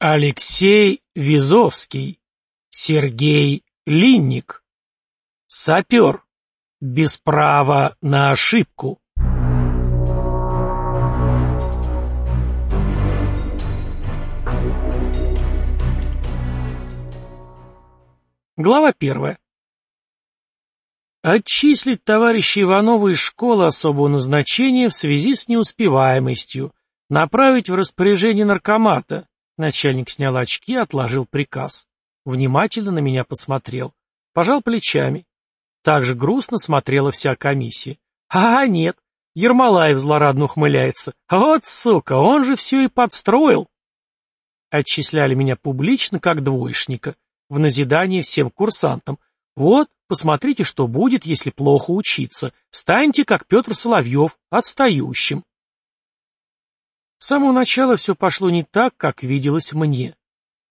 Алексей Визовский, Сергей Линник, сапер, без права на ошибку. Глава первая. Отчислить товарища Иванова из школы особого назначения в связи с неуспеваемостью, направить в распоряжение наркомата, Начальник снял очки, отложил приказ. Внимательно на меня посмотрел. Пожал плечами. Также грустно смотрела вся комиссия. А, нет, Ермолаев злорадно ухмыляется. Вот сука, он же все и подстроил. Отчисляли меня публично как двоечника, в назидание всем курсантам. Вот, посмотрите, что будет, если плохо учиться. Станьте, как Петр Соловьев, отстающим. С самого начала все пошло не так, как виделось мне.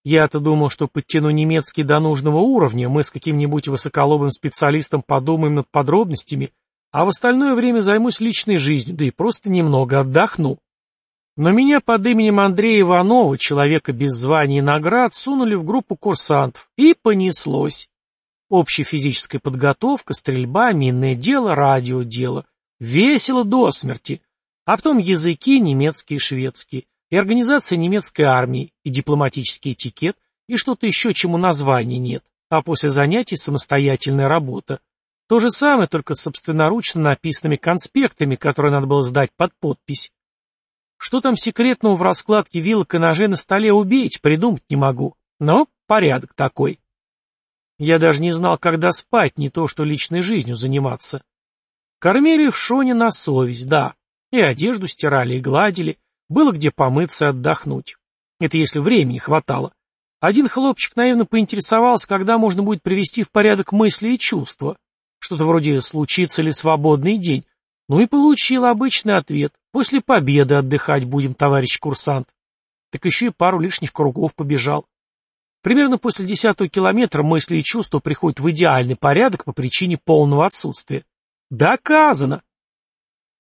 Я-то думал, что подтяну немецкий до нужного уровня, мы с каким-нибудь высоколобым специалистом подумаем над подробностями, а в остальное время займусь личной жизнью, да и просто немного отдохну. Но меня под именем Андрея Иванова, человека без званий и наград, сунули в группу курсантов, и понеслось. Общая физическая подготовка, стрельба, минное дело, радиодело. Весело до смерти. А потом языки немецкий и шведский, и организация немецкой армии, и дипломатический этикет, и что-то еще, чему названий нет, а после занятий самостоятельная работа. То же самое, только собственноручно написанными конспектами, которые надо было сдать под подпись. Что там секретного в раскладке вилок и ножей на столе убить, придумать не могу. Но порядок такой. Я даже не знал, когда спать, не то что личной жизнью заниматься. Кормили в шоне на совесть, да, и одежду стирали, и гладили. Было где помыться и отдохнуть. Это если времени хватало. Один хлопчик наивно поинтересовался, когда можно будет привести в порядок мысли и чувства. Что-то вроде «случится ли свободный день?» Ну и получил обычный ответ. «После победы отдыхать будем, товарищ курсант». Так еще и пару лишних кругов побежал. Примерно после десятого километра мысли и чувства приходят в идеальный порядок по причине полного отсутствия. Доказано!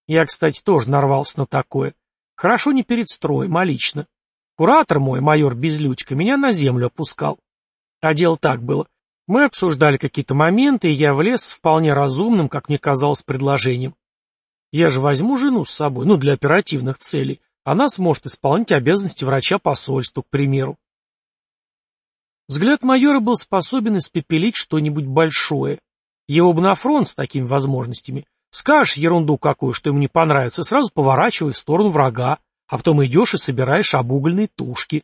Я, кстати, тоже нарвался на такое. Хорошо не перед строем, а лично. Куратор мой, майор Безлютько, меня на землю опускал. А дело так было. Мы обсуждали какие-то моменты, и я влез с вполне разумным, как мне казалось, предложением. Я же возьму жену с собой, ну, для оперативных целей. Она сможет исполнить обязанности врача посольства, к примеру. Взгляд майора был способен испепелить что-нибудь большое. Его бы на фронт с такими возможностями. Скажешь ерунду какую, что ему не понравится, сразу поворачивай в сторону врага, а потом идешь и собираешь обугольные тушки.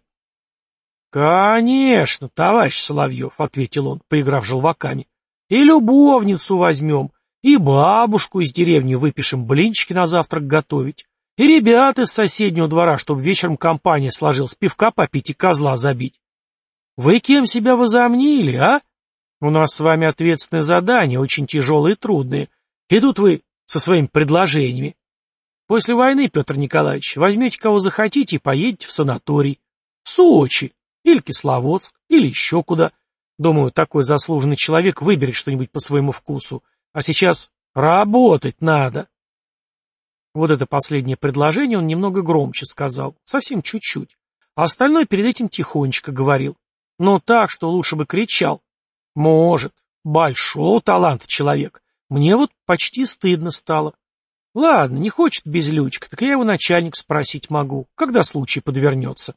«Конечно, товарищ Соловьев», — ответил он, поиграв желваками. «И любовницу возьмем, и бабушку из деревни выпишем блинчики на завтрак готовить, и ребят из соседнего двора, чтобы вечером компания сложилась, пивка попить и козла забить. Вы кем себя возомнили, а? У нас с вами ответственное задание, очень тяжелые и трудные, и тут вы со своими предложениями. После войны, Петр Николаевич, возьмете кого захотите и поедете в санаторий. В Сочи, или Кисловодск, или еще куда. Думаю, такой заслуженный человек выберет что-нибудь по своему вкусу. А сейчас работать надо. Вот это последнее предложение он немного громче сказал, совсем чуть-чуть. А остальное перед этим тихонечко говорил. Но так, что лучше бы кричал. Может, большого таланта человек. Мне вот почти стыдно стало. Ладно, не хочет безлючка, так я его начальник спросить могу, когда случай подвернется.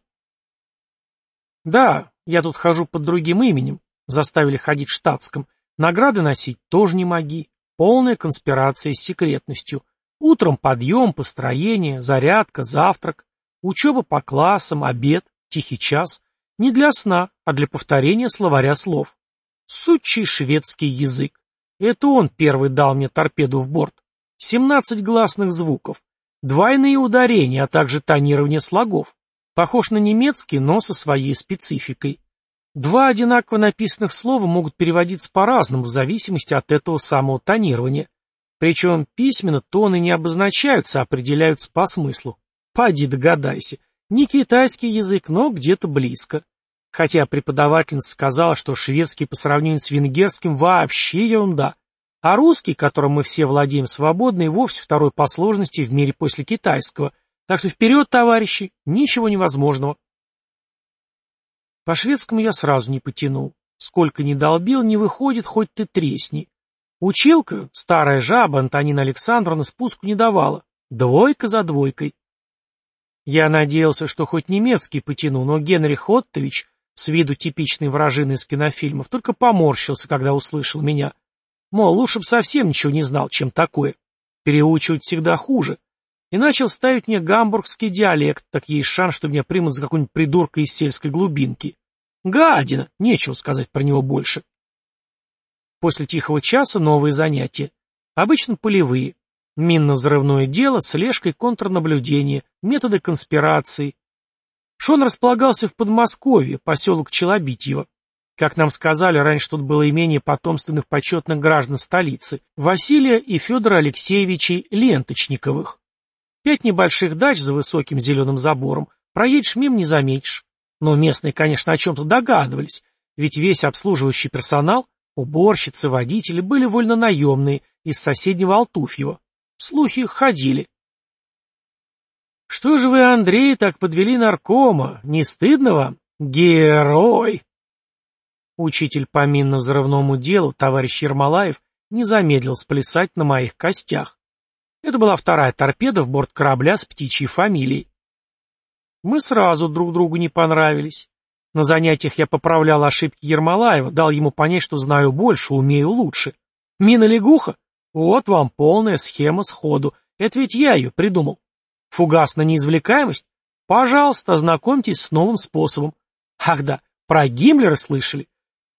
Да, я тут хожу под другим именем, заставили ходить в штатском. Награды носить тоже не моги. Полная конспирация с секретностью. Утром подъем, построение, зарядка, завтрак, учеба по классам, обед, тихий час. Не для сна, а для повторения словаря слов. Сучий шведский язык. Это он первый дал мне торпеду в борт. Семнадцать гласных звуков, двойные ударения, а также тонирование слогов. Похож на немецкий, но со своей спецификой. Два одинаково написанных слова могут переводиться по-разному в зависимости от этого самого тонирования. Причем письменно тоны не обозначаются, а определяются по смыслу. Поди догадайся. Не китайский язык, но где-то близко. Хотя преподавательница сказала, что шведский по сравнению с венгерским вообще ерунда, а русский, которым мы все владеем свободно, и вовсе второй по сложности в мире после китайского. Так что вперед, товарищи, ничего невозможного. По-шведскому я сразу не потянул. Сколько ни долбил, не выходит, хоть ты тресни. Училка, старая жаба Антонина Александровна, спуску не давала. Двойка за двойкой. Я надеялся, что хоть немецкий потяну, но Генрих Оттович, с виду типичный вражин из кинофильмов, только поморщился, когда услышал меня. Мол, лучше бы совсем ничего не знал, чем такое. Переучивать всегда хуже. И начал ставить мне гамбургский диалект, так есть шанс, что меня примут за какую-нибудь придурка из сельской глубинки. Гадина, нечего сказать про него больше. После тихого часа новые занятия. Обычно полевые. Минно-взрывное дело, слежка и контрнаблюдение, методы конспирации. Шон располагался в Подмосковье, поселок Челобитьево. Как нам сказали, раньше тут было имение потомственных почетных граждан столицы, Василия и Федора Алексеевичей Ленточниковых. Пять небольших дач за высоким зеленым забором, проедешь мимо не заметишь. Но местные, конечно, о чем-то догадывались, ведь весь обслуживающий персонал Уборщицы, водители были вольнонаемные из соседнего Алтуфьева. Слухи ходили. «Что же вы, Андрей, так подвели наркома? Не стыдно вам? Герой!» Учитель по минно-взрывному делу, товарищ Ермолаев, не замедлил сплясать на моих костях. Это была вторая торпеда в борт корабля с птичьей фамилией. Мы сразу друг другу не понравились. На занятиях я поправлял ошибки Ермолаева, дал ему понять, что знаю больше, умею лучше. Мина лягуха? Вот вам полная схема сходу. Это ведь я ее придумал. Фугасная неизвлекаемость? Пожалуйста, ознакомьтесь с новым способом. Ах да, про Гиммлера слышали?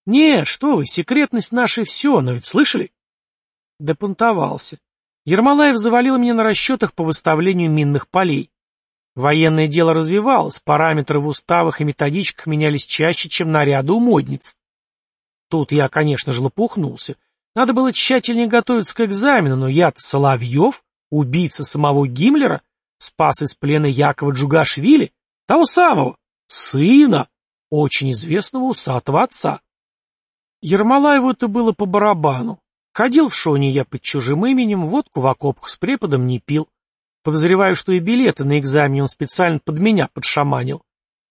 Не, что вы, секретность наша все, но ведь слышали? Депонтовался. Ермолаев завалил меня на расчетах по выставлению минных полей. Военное дело развивалось, параметры в уставах и методичках менялись чаще, чем наряды у модниц. Тут я, конечно же, лопухнулся. Надо было тщательнее готовиться к экзамену, но я-то Соловьев, убийца самого Гиммлера, спас из плена Якова Джугашвили, того самого, сына, очень известного усатого отца. Ермолаеву это было по барабану. Ходил в шоне я под чужим именем, водку в окопах с преподом не пил. Подозреваю, что и билеты на экзамене он специально под меня подшаманил.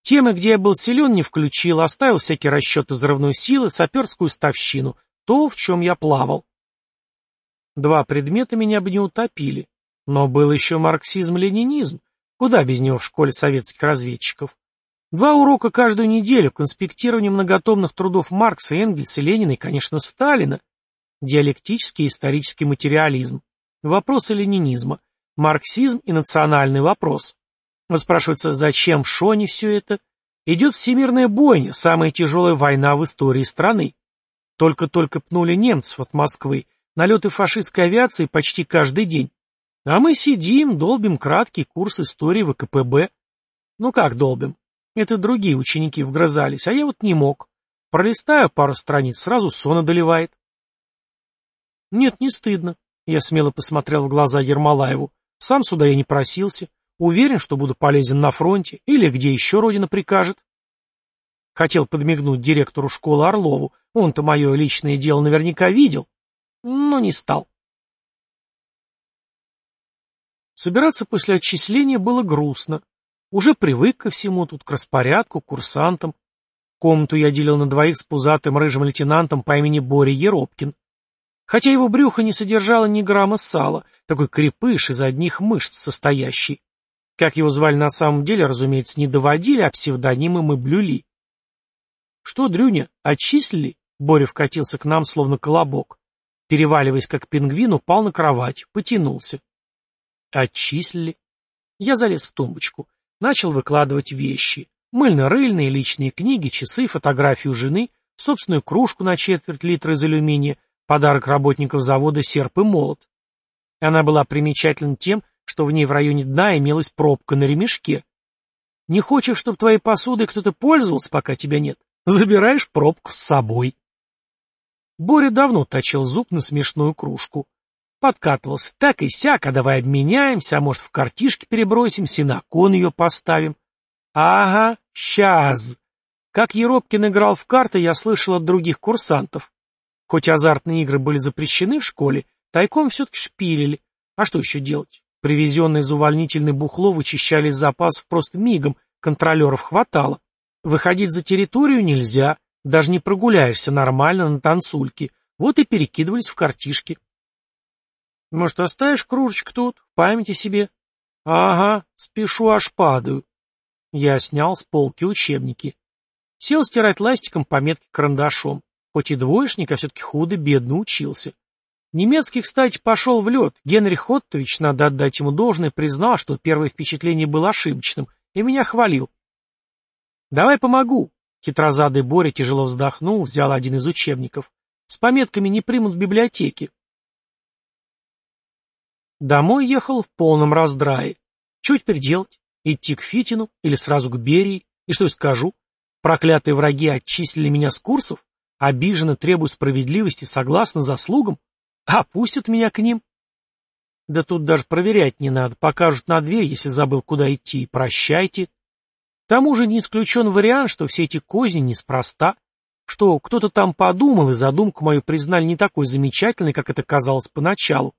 Темы, где я был силен, не включил, оставил всякие расчеты взрывной силы, саперскую ставщину, то, в чем я плавал. Два предмета меня бы не утопили. Но был еще марксизм-ленинизм. Куда без него в школе советских разведчиков? Два урока каждую неделю, конспектирование многотомных трудов Маркса, Энгельса, Ленина и, конечно, Сталина. Диалектический и исторический материализм. Вопросы ленинизма марксизм и национальный вопрос. Вот спрашивается, зачем в Шоне все это? Идет всемирная бойня, самая тяжелая война в истории страны. Только-только пнули немцев от Москвы, налеты фашистской авиации почти каждый день. А мы сидим, долбим краткий курс истории ВКПБ. Ну как долбим? Это другие ученики вгрызались, а я вот не мог. Пролистаю пару страниц, сразу сон одолевает. Нет, не стыдно. Я смело посмотрел в глаза Ермолаеву. Сам сюда я не просился. Уверен, что буду полезен на фронте или где еще Родина прикажет. Хотел подмигнуть директору школы Орлову. Он-то мое личное дело наверняка видел, но не стал. Собираться после отчисления было грустно. Уже привык ко всему тут, к распорядку, курсантам. Комнату я делил на двоих с пузатым рыжим лейтенантом по имени Боря Еропкин. Хотя его брюхо не содержало ни грамма сала, такой крепыш из одних мышц состоящий. Как его звали на самом деле, разумеется, не доводили, а псевдонимы мы блюли. «Что, Дрюня, отчислили?» Боря вкатился к нам, словно колобок. Переваливаясь, как пингвин, упал на кровать, потянулся. «Отчислили?» Я залез в тумбочку. Начал выкладывать вещи. Мыльно-рыльные, личные книги, часы, фотографию жены, собственную кружку на четверть литра из алюминия, Подарок работников завода «Серп и молот». Она была примечательна тем, что в ней в районе дна имелась пробка на ремешке. Не хочешь, чтобы твоей посудой кто-то пользовался, пока тебя нет? Забираешь пробку с собой. Боря давно точил зуб на смешную кружку. Подкатывался так и сяк, а давай обменяемся, а может в картишки перебросимся и на кон ее поставим. Ага, сейчас. Как Еропкин играл в карты, я слышал от других курсантов. Хоть азартные игры были запрещены в школе, тайком все-таки шпилили. А что еще делать? Привезенные из увольнительной бухло вычищали из запасов просто мигом, контролеров хватало. Выходить за территорию нельзя, даже не прогуляешься нормально на танцульке. Вот и перекидывались в картишки. Может, оставишь кружечку тут, в памяти себе? Ага, спешу, аж падаю. Я снял с полки учебники. Сел стирать ластиком пометки карандашом. Хоть и двоечник, а все-таки худо-бедно учился. Немецкий, кстати, пошел в лед. Генрих Оттович, надо отдать ему должное, признал, что первое впечатление было ошибочным, и меня хвалил. «Давай помогу». Хитрозадый Боря тяжело вздохнул, взял один из учебников. С пометками не примут в библиотеке. Домой ехал в полном раздрае. Чуть переделать? Идти к Фитину или сразу к Берии? И что я скажу? Проклятые враги отчислили меня с курсов? Обиженно требуют справедливости согласно заслугам? А пустят меня к ним? Да тут даже проверять не надо. Покажут на дверь, если забыл, куда идти. Прощайте. К тому же не исключен вариант, что все эти козни неспроста, что кто-то там подумал, и задумку мою признали не такой замечательной, как это казалось поначалу.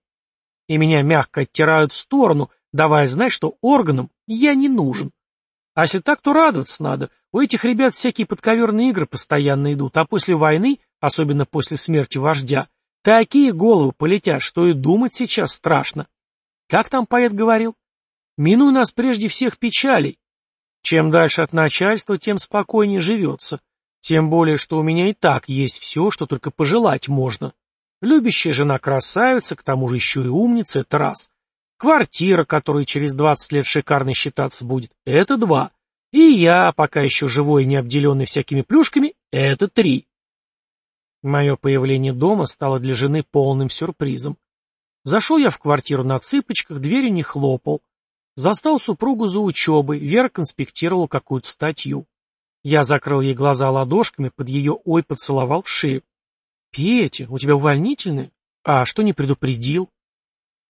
И меня мягко оттирают в сторону, давая знать, что органам я не нужен. А если так, то радоваться надо. У этих ребят всякие подковерные игры постоянно идут, а после войны, особенно после смерти вождя, такие головы полетят, что и думать сейчас страшно. Как там поэт говорил? Минуй нас прежде всех печалей. Чем дальше от начальства, тем спокойнее живется. Тем более, что у меня и так есть все, что только пожелать можно. Любящая жена красавица, к тому же еще и умница, это раз. Квартира, которая через 20 лет шикарно считаться будет, это два. И я, пока еще живой и не обделенный всякими плюшками, это три. Мое появление дома стало для жены полным сюрпризом. Зашел я в квартиру на цыпочках, дверью не хлопал. Застал супругу за учебой, Вера конспектировала какую-то статью. Я закрыл ей глаза ладошками, под ее ой поцеловал в шею. «Петя, у тебя увольнительное? А что не предупредил?»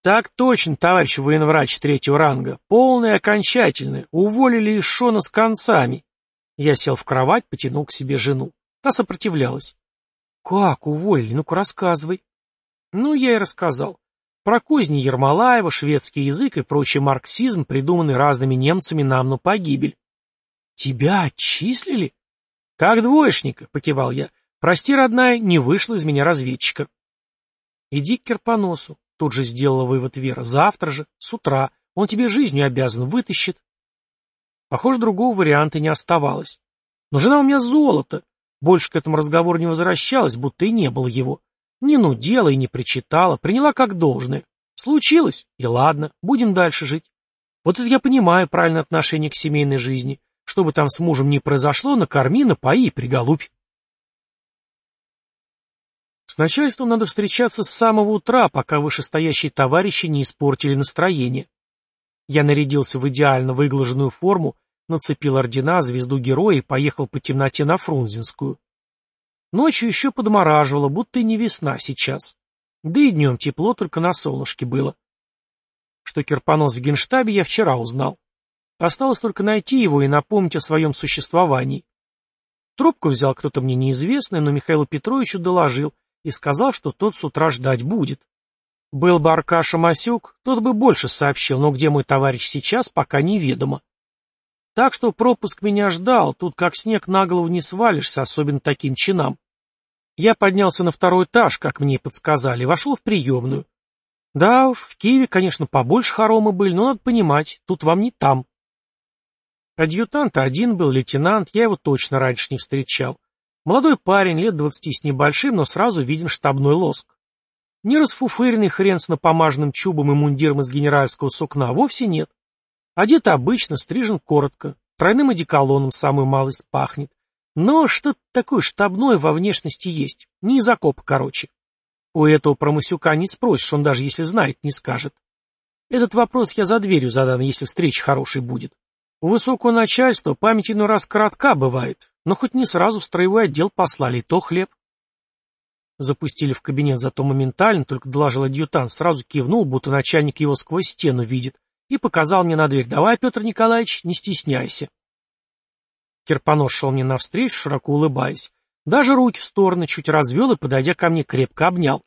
«Так точно, товарищ военврач третьего ранга. Полное и окончательное. Уволили из Шона с концами». Я сел в кровать, потянул к себе жену. Та сопротивлялась. «Как уволили? Ну-ка рассказывай». Ну, я и рассказал. Про козни Ермолаева, шведский язык и прочий марксизм, придуманный разными немцами нам на погибель. «Тебя отчислили?» «Как двоечника», — покивал я. «Прости, родная, не вышло из меня разведчика». «Иди к Керпоносу», — тут же сделала вывод Вера. «Завтра же, с утра. Он тебе жизнью обязан, вытащит». Похоже, другого варианта не оставалось. Но жена у меня золото. Больше к этому разговору не возвращалась, будто и не было его. Не нудела и не причитала, приняла как должное. Случилось, и ладно, будем дальше жить. Вот это я понимаю правильное отношение к семейной жизни. Что бы там с мужем ни произошло, накорми, напои и приголубь. С начальством надо встречаться с самого утра, пока вышестоящие товарищи не испортили настроение. Я нарядился в идеально выглаженную форму, нацепил ордена, звезду героя и поехал по темноте на Фрунзенскую. Ночью еще подмораживало, будто и не весна сейчас. Да и днем тепло, только на солнышке было. Что Кирпонос в генштабе я вчера узнал. Осталось только найти его и напомнить о своем существовании. Трубку взял кто-то мне неизвестный, но Михаилу Петровичу доложил и сказал, что тот с утра ждать будет. Был бы Аркаша Масюк, тот бы больше сообщил, но где мой товарищ сейчас, пока неведомо. Так что пропуск меня ждал, тут как снег на голову не свалишься, особенно таким чинам. Я поднялся на второй этаж, как мне подсказали, вошел в приемную. Да уж, в Киеве, конечно, побольше хоромы были, но надо понимать, тут вам не там. Адъютант один был, лейтенант, я его точно раньше не встречал. Молодой парень, лет двадцати с небольшим, но сразу виден штабной лоск. Не расфуфыренный хрен с напомаженным чубом и мундиром из генеральского сукна, вовсе нет. Одет обычно, стрижен коротко, тройным одеколоном самую малость пахнет. Но что-то такое штабное во внешности есть, не из окопа, короче. У этого промысюка не спросишь, он даже если знает, не скажет. Этот вопрос я за дверью задам, если встреча хорошей будет. У высокого начальства память иной раз коротка бывает, но хоть не сразу в строевой отдел послали, то хлеб. Запустили в кабинет, зато моментально, только доложил адъютант, сразу кивнул, будто начальник его сквозь стену видит, и показал мне на дверь. «Давай, Петр Николаевич, не стесняйся». Кирпонос шел мне навстречу, широко улыбаясь. Даже руки в стороны чуть развел и, подойдя ко мне, крепко обнял.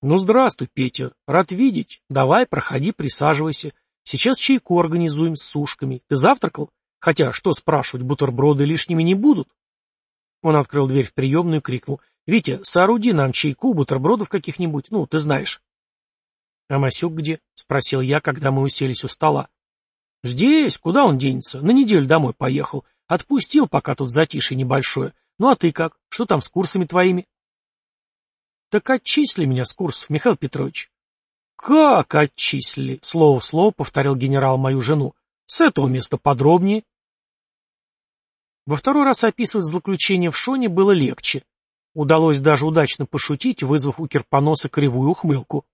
«Ну, здравствуй, Петя. Рад видеть. Давай, проходи, присаживайся. Сейчас чайку организуем с сушками. Ты завтракал? Хотя, что спрашивать, бутерброды лишними не будут. Он открыл дверь в приемную и крикнул. «Витя, сооруди нам чайку, бутербродов каких-нибудь, ну, ты знаешь». «А Масюк где?» — спросил я, когда мы уселись у стола. «Здесь. Куда он денется? На неделю домой поехал. Отпустил, пока тут затишье небольшое. Ну а ты как? Что там с курсами твоими?» «Так отчисли меня с курсов, Михаил Петрович». «Как отчислили?» — слово в слово повторил генерал мою жену. «С этого места подробнее». Во второй раз описывать злоключение в Шоне было легче. Удалось даже удачно пошутить, вызвав у Кирпоноса кривую ухмылку.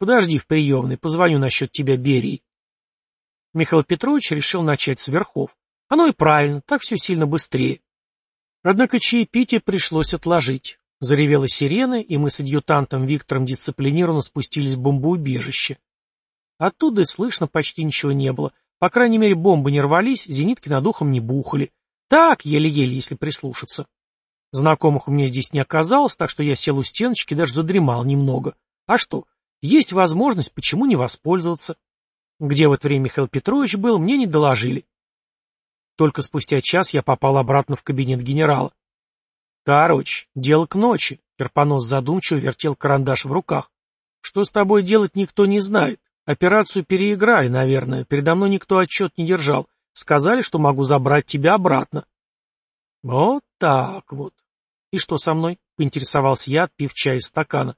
«Подожди в приемной, позвоню насчет тебя Берии». Михаил Петрович решил начать с верхов. Оно и правильно, так все сильно быстрее. Однако чаепитие пришлось отложить. Заревела сирена, и мы с адъютантом Виктором дисциплинированно спустились в бомбоубежище. Оттуда и слышно почти ничего не было. По крайней мере, бомбы не рвались, зенитки над ухом не бухали. Так, еле-еле, если прислушаться. Знакомых у меня здесь не оказалось, так что я сел у стеночки даже задремал немного. А что, есть возможность, почему не воспользоваться? Где в это время Михаил Петрович был, мне не доложили. Только спустя час я попал обратно в кабинет генерала. Короче, дело к ночи. Керпонос задумчиво вертел карандаш в руках. Что с тобой делать, никто не знает. Операцию переиграли, наверное. Передо мной никто отчет не держал. Сказали, что могу забрать тебя обратно. Вот так вот. И что со мной? Поинтересовался я, отпив чай из стакана.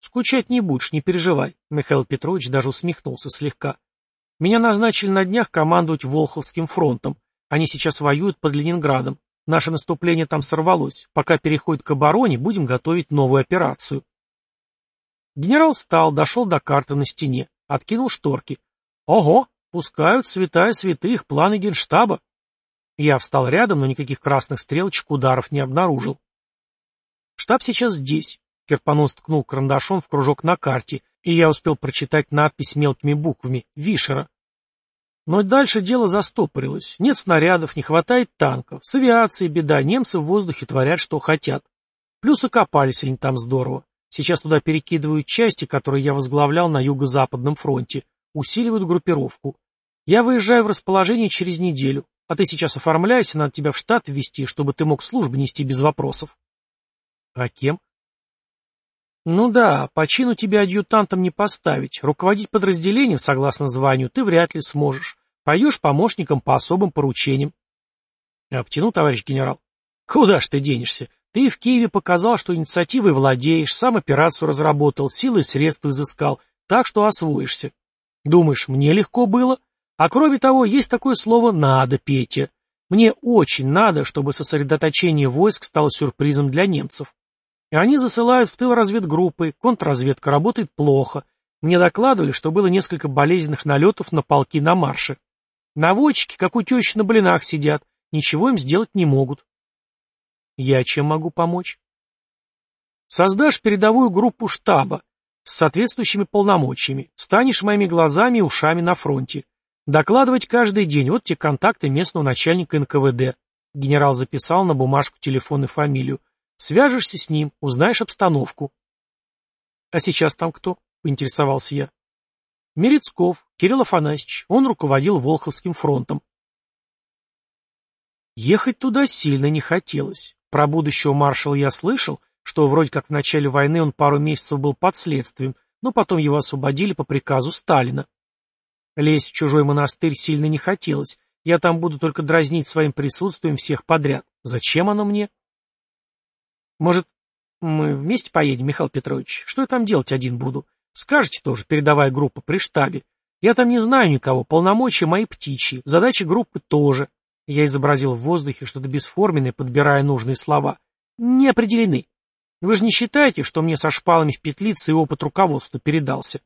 Скучать не будешь, не переживай. Михаил Петрович даже усмехнулся слегка. Меня назначили на днях командовать Волховским фронтом. Они сейчас воюют под Ленинградом. Наше наступление там сорвалось. Пока переходит к обороне, будем готовить новую операцию. Генерал встал, дошел до карты на стене, откинул шторки. Ого, Пускают святая святых, планы генштаба. Я встал рядом, но никаких красных стрелочек ударов не обнаружил. Штаб сейчас здесь. Керпонос ткнул карандашом в кружок на карте, и я успел прочитать надпись мелкими буквами «Вишера». Но дальше дело застопорилось. Нет снарядов, не хватает танков. С авиацией беда, немцы в воздухе творят, что хотят. Плюс окопались они там здорово. Сейчас туда перекидывают части, которые я возглавлял на юго-западном фронте. Усиливают группировку. Я выезжаю в расположение через неделю, а ты сейчас оформляйся, надо тебя в штат ввести, чтобы ты мог службу нести без вопросов. А кем? Ну да, по чину тебя адъютантом не поставить. Руководить подразделением, согласно званию, ты вряд ли сможешь. Поешь помощником по особым поручениям. Обтяну, товарищ генерал. Куда ж ты денешься? Ты в Киеве показал, что инициативой владеешь, сам операцию разработал, силы и средства изыскал, так что освоишься. Думаешь, мне легко было? А кроме того, есть такое слово «надо», Петя. Мне очень надо, чтобы сосредоточение войск стало сюрпризом для немцев. И они засылают в тыл разведгруппы, контрразведка работает плохо. Мне докладывали, что было несколько болезненных налетов на полки на марше. Наводчики, как у тещи на блинах сидят, ничего им сделать не могут. Я чем могу помочь? Создашь передовую группу штаба с соответствующими полномочиями, станешь моими глазами и ушами на фронте. Докладывать каждый день. Вот те контакты местного начальника НКВД. Генерал записал на бумажку телефон и фамилию. Свяжешься с ним, узнаешь обстановку. А сейчас там кто? Поинтересовался я. Мерецков, Кирилл Афанасьевич. Он руководил Волховским фронтом. Ехать туда сильно не хотелось. Про будущего маршала я слышал, что вроде как в начале войны он пару месяцев был под следствием, но потом его освободили по приказу Сталина. Лезть в чужой монастырь сильно не хотелось. Я там буду только дразнить своим присутствием всех подряд. Зачем оно мне? Может, мы вместе поедем, Михаил Петрович? Что я там делать один буду? Скажете тоже, передавая группу при штабе. Я там не знаю никого, полномочия мои птичьи, задачи группы тоже. Я изобразил в воздухе что-то бесформенное, подбирая нужные слова. Не определены. Вы же не считаете, что мне со шпалами в петлице и опыт руководства передался?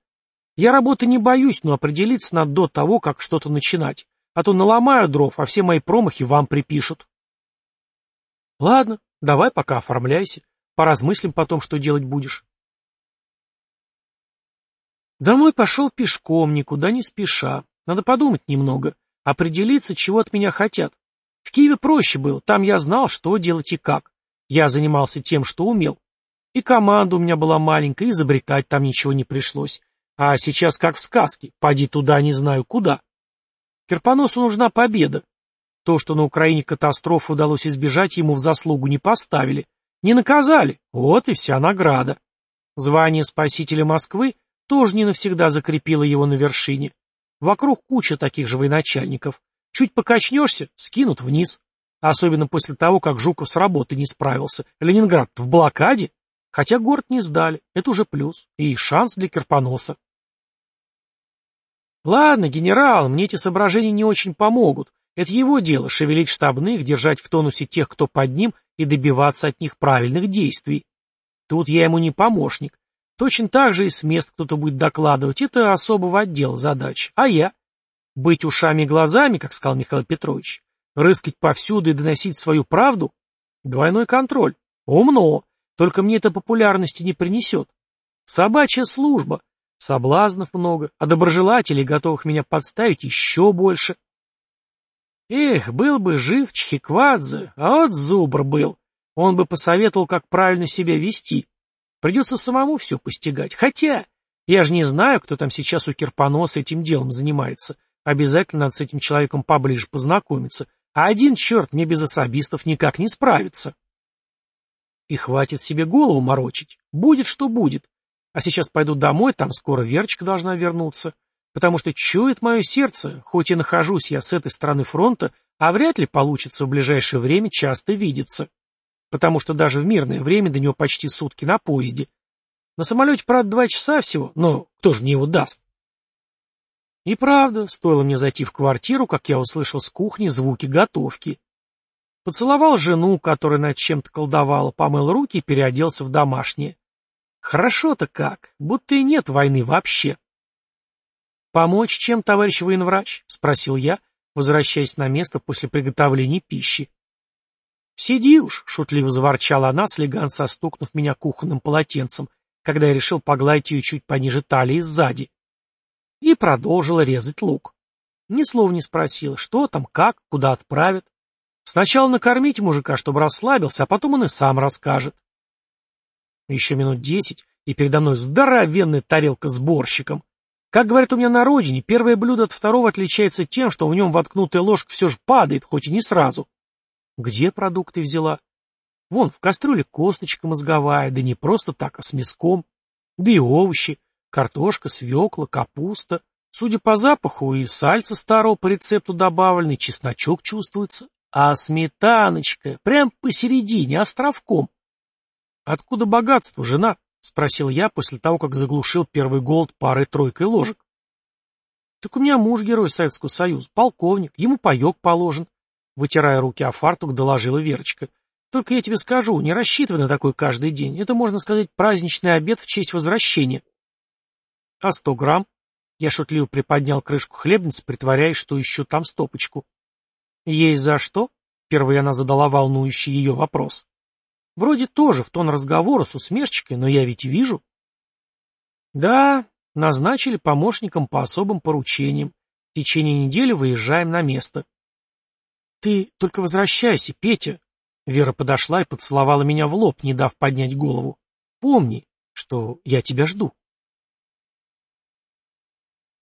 Я работы не боюсь, но определиться надо до того, как что-то начинать. А то наломаю дров, а все мои промахи вам припишут. Ладно, давай пока оформляйся. Поразмыслим потом, что делать будешь. Домой пошел пешком, никуда не спеша. Надо подумать немного, определиться, чего от меня хотят. В Киеве проще было, там я знал, что делать и как. Я занимался тем, что умел. И команда у меня была маленькая, изобретать там ничего не пришлось. А сейчас как в сказке, поди туда не знаю куда. Кирпоносу нужна победа. То, что на Украине катастрофу удалось избежать, ему в заслугу не поставили. Не наказали. Вот и вся награда. Звание спасителя Москвы тоже не навсегда закрепило его на вершине. Вокруг куча таких же военачальников. Чуть покачнешься — скинут вниз. Особенно после того, как Жуков с работы не справился. Ленинград в блокаде. Хотя город не сдали. Это уже плюс. И шанс для Кирпоноса. Ладно, генерал, мне эти соображения не очень помогут. Это его дело — шевелить штабных, держать в тонусе тех, кто под ним, и добиваться от них правильных действий. Тут я ему не помощник. Точно так же и с мест кто-то будет докладывать. Это особого отдела задач. А я? Быть ушами и глазами, как сказал Михаил Петрович. Рыскать повсюду и доносить свою правду? Двойной контроль. Умно. Только мне это популярности не принесет. Собачья служба. Соблазнов много, а доброжелателей, готовых меня подставить, еще больше. Эх, был бы жив Чхиквадзе, а вот зубр был. Он бы посоветовал, как правильно себя вести. Придется самому все постигать. Хотя, я же не знаю, кто там сейчас у Кирпоноса этим делом занимается. Обязательно надо с этим человеком поближе познакомиться. А один черт мне без особистов никак не справится. И хватит себе голову морочить. Будет, что будет. А сейчас пойду домой, там скоро Верочка должна вернуться. Потому что чует мое сердце, хоть и нахожусь я с этой стороны фронта, а вряд ли получится в ближайшее время часто видеться. Потому что даже в мирное время до него почти сутки на поезде. На самолете, правда, два часа всего, но кто же мне его даст? И правда, стоило мне зайти в квартиру, как я услышал с кухни звуки готовки. Поцеловал жену, которая над чем-то колдовала, помыл руки и переоделся в домашнее. Хорошо-то как, будто и нет войны вообще. «Помочь чем, товарищ военврач?» — спросил я, возвращаясь на место после приготовления пищи. «Сиди уж», — шутливо заворчала она, слегонца стукнув меня кухонным полотенцем, когда я решил погладить ее чуть пониже талии сзади. И продолжила резать лук. Ни слова не спросила, что там, как, куда отправят. Сначала накормить мужика, чтобы расслабился, а потом он и сам расскажет. Еще минут десять, и передо мной здоровенная тарелка с борщиком. Как говорят у меня на родине, первое блюдо от второго отличается тем, что в нем воткнутая ложка все же падает, хоть и не сразу. Где продукты взяла? Вон, в кастрюле косточка мозговая, да не просто так, а с мяском. Да и овощи, картошка, свекла, капуста. Судя по запаху, и сальца старого по рецепту добавленный, чесночок чувствуется. А сметаночка, прям посередине, островком. «Откуда богатство, жена?» — спросил я после того, как заглушил первый голод парой-тройкой ложек. «Так у меня муж герой Советского Союза, полковник, ему паек положен», — вытирая руки о фартук, доложила Верочка. «Только я тебе скажу, не рассчитывай на такой каждый день. Это, можно сказать, праздничный обед в честь возвращения». «А сто грамм?» Я шутливо приподнял крышку хлебницы, притворяясь, что ищу там стопочку. «Есть за что?» — впервые она задала волнующий ее вопрос. Вроде тоже в тон разговора с усмешечкой, но я ведь вижу. Да, назначили помощником по особым поручениям. В течение недели выезжаем на место. Ты только возвращайся, Петя. Вера подошла и поцеловала меня в лоб, не дав поднять голову. Помни, что я тебя жду.